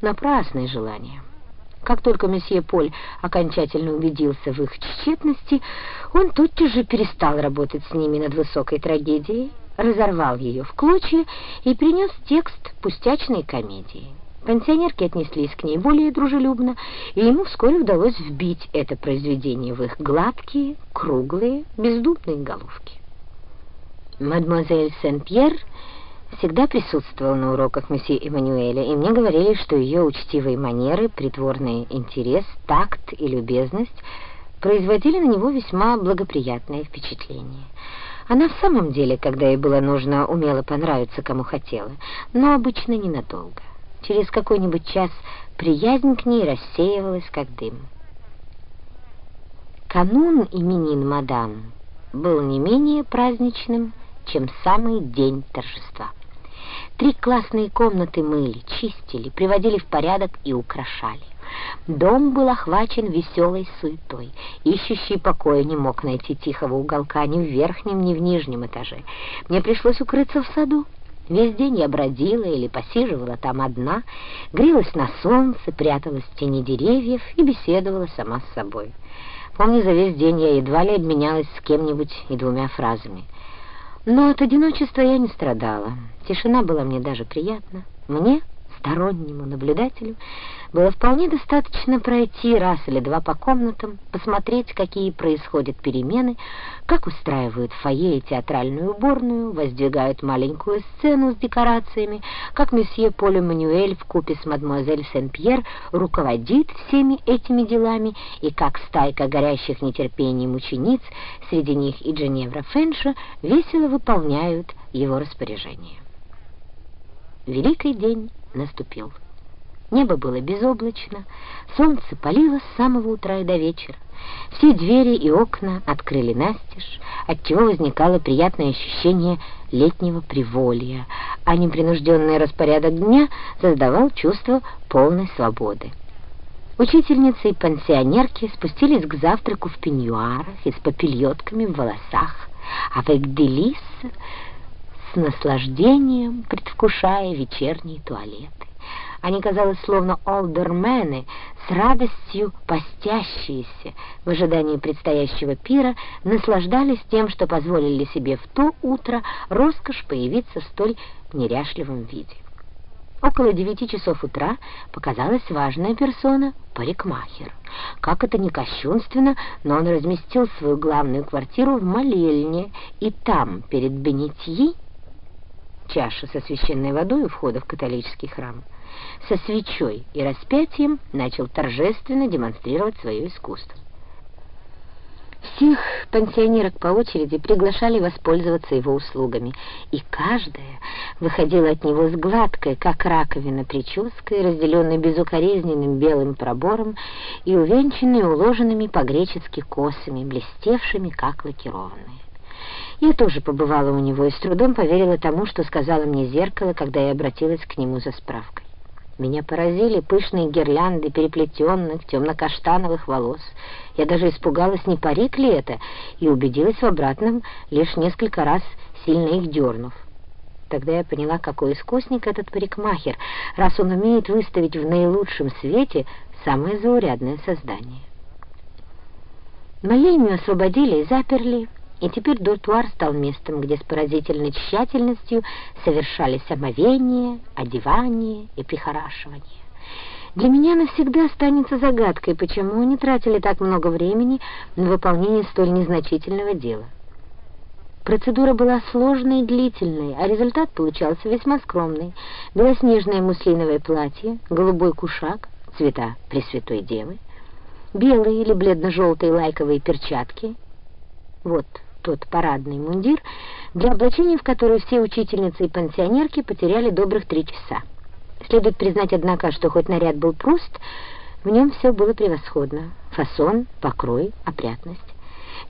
напрасное желание. Как только месье Поль окончательно убедился в их тщетности, он тотчас же перестал работать с ними над высокой трагедией, разорвал ее в клочья и принес текст пустячной комедии. Пенсионерки отнеслись к ней более дружелюбно, и ему вскоре удалось вбить это произведение в их гладкие, круглые, бездумные головки. Мадемуазель Сен-Пьер всегда присутствовала на уроках месье Эммануэля, и мне говорили, что ее учтивые манеры, притворный интерес, такт и любезность производили на него весьма благоприятное впечатление. Она в самом деле, когда ей было нужно, умела понравиться кому хотела, но обычно ненадолго. Через какой-нибудь час приязнь к ней рассеивалась, как дым. Канун именин мадам был не менее праздничным, чем самый день торжества. Три классные комнаты мыли, чистили, приводили в порядок и украшали. Дом был охвачен веселой суетой. Ищущий покоя не мог найти тихого уголка ни в верхнем, ни в нижнем этаже. Мне пришлось укрыться в саду. Весь день я бродила или посиживала там одна, грелась на солнце, пряталась в тени деревьев и беседовала сама с собой. Помню, за весь день я едва ли обменялась с кем-нибудь и двумя фразами — но от одиночества я не страдала. Тишина была мне даже приятна. Мне стороннему наблюдателю было вполне достаточно пройти раз или два по комнатам, посмотреть, какие происходят перемены, как устраивают фойе и театральную уборную, воздвигают маленькую сцену с декорациями, как месье Поле Мануэль в купе с мадемуазель Сен-Пьер руководит всеми этими делами, и как стайка горящих нетерпением учениц, среди них и Дженевра Фенша, весело выполняют его распоряжение. Великий день наступил. Небо было безоблачно, солнце палило с самого утра и до вечера. Все двери и окна открыли настежь, отчего возникало приятное ощущение летнего приволья, а непринужденный распорядок дня создавал чувство полной свободы. Учительницы и пансионерки спустились к завтраку в пеньюарах и с попельотками в волосах, а в Экделис с наслаждением предвкушая вечерние туалеты. Они, казалось, словно олдермены, с радостью постящиеся в ожидании предстоящего пира, наслаждались тем, что позволили себе в то утро роскошь появиться в столь неряшливом виде. Около девяти часов утра показалась важная персона — парикмахер. Как это не кощунственно, но он разместил свою главную квартиру в молельне, и там, перед Бенетьи, чаша со священной водой у входа в католический храм, со свечой и распятием начал торжественно демонстрировать свое искусство. Всех пансионерок по очереди приглашали воспользоваться его услугами, и каждая выходила от него с гладкой, как раковина, прической, разделенной безукоризненным белым пробором и увенчанной уложенными по-гречески косами, блестевшими, как лакированные. Я тоже побывала у него и с трудом поверила тому, что сказала мне зеркало, когда я обратилась к нему за справкой. Меня поразили пышные гирлянды переплетенных темно-каштановых волос. Я даже испугалась, не парик ли это, и убедилась в обратном, лишь несколько раз сильно их дернув. Тогда я поняла, какой искусник этот парикмахер, раз он умеет выставить в наилучшем свете самое заурядное создание. Имя освободили и заперли, и теперь дуртуар стал местом, где с поразительной тщательностью совершались омовение, одевание и прихорашивание. Для меня навсегда останется загадкой, почему они тратили так много времени на выполнение столь незначительного дела. Процедура была сложной и длительной, а результат получался весьма скромный. Белоснежное муслиновое платье, голубой кушак, цвета Пресвятой Девы, белые или бледно-желтые лайковые перчатки. Вот тот парадный мундир, для облачения в который все учительницы и пансионерки потеряли добрых три часа. Следует признать, однако, что хоть наряд был прост, в нем все было превосходно. Фасон, покрой, опрятность.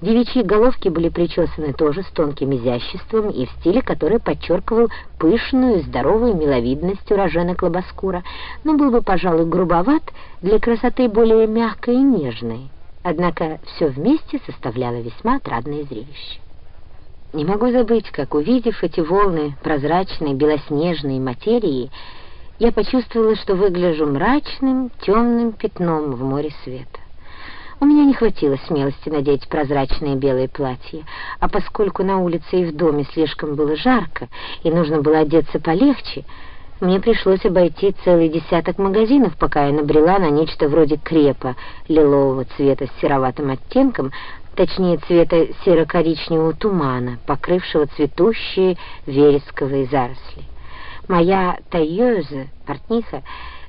Девичьи головки были причесаны тоже с тонким изяществом и в стиле, который подчеркивал пышную, здоровую миловидность уроженок Лобоскура, но был бы, пожалуй, грубоват для красоты более мягкой и нежной. Однако все вместе составляло весьма отрадное зрелище. Не могу забыть, как, увидев эти волны прозрачной белоснежной материи, я почувствовала, что выгляжу мрачным, темным пятном в море света. У меня не хватило смелости надеть прозрачное белое платье, а поскольку на улице и в доме слишком было жарко, и нужно было одеться полегче, мне пришлось обойти целый десяток магазинов, пока я набрела на нечто вроде крепа лилового цвета с сероватым оттенком, точнее цвета серо-коричневого тумана, покрывшего цветущие вересковые заросли. Моя таёза, портниха,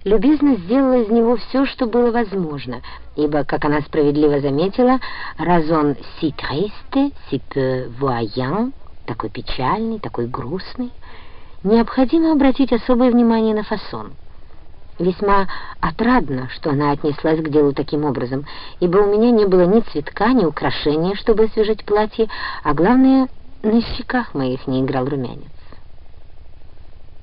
любезно сделала из него все, что было возможно, ибо, как она справедливо заметила, «разон си тресте, си peu voyant», такой печальный, такой грустный, необходимо обратить особое внимание на фасон. Весьма отрадно, что она отнеслась к делу таким образом, ибо у меня не было ни цветка, ни украшения, чтобы освежить платье, а главное, на щеках моих не играл румянец.